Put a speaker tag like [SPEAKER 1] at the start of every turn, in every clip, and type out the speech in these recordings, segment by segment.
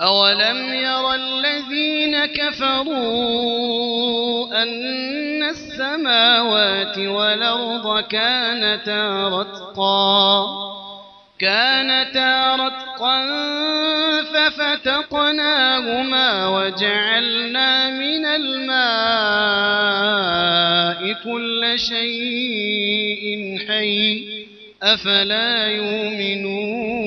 [SPEAKER 1] أولم ير الذين كفروا أن السماوات والأرض كانتا رتقا كانتا رتقا ففتقناهما وجعلنا من الماء كل شيء حي أفلا يؤمنون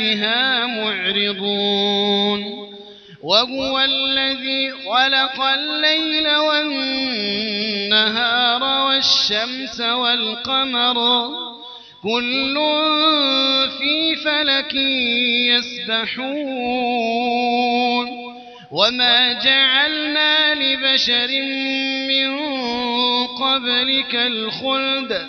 [SPEAKER 1] آياتها معرضون وهو الذي خلق الليل والنهار والشمس والقمر. كل في فلك يسبحون. وما جعلنا لبشر من قبلك الخلد.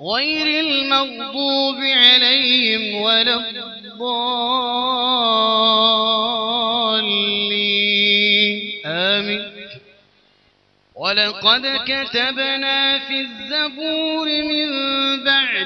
[SPEAKER 1] غير المغضوب عليهم ولا الضالين. آمين. ولقد كتبنا في الزبور من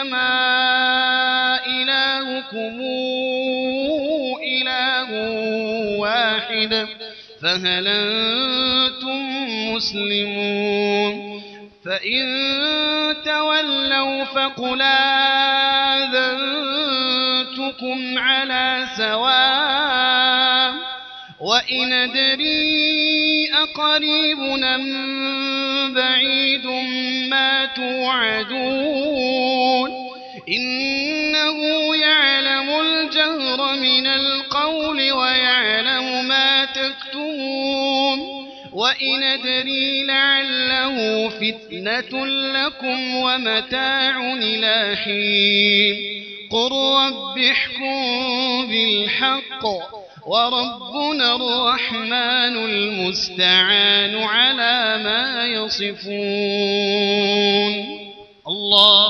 [SPEAKER 1] أنما إلهكم إله واحد فهل أنتم مسلمون؟ فإن تولوا فقل آذنتكم على سواء وإن أدري أقريب أم بعيد ما توعدون إنه يعلم الجهر من القول ويعلم ما تكتمون وإن أدري لعله فتنة لكم ومتاع إلى حين قل رب احكم بالحق وربنا الرحمن المستعان على ما يصفون. الله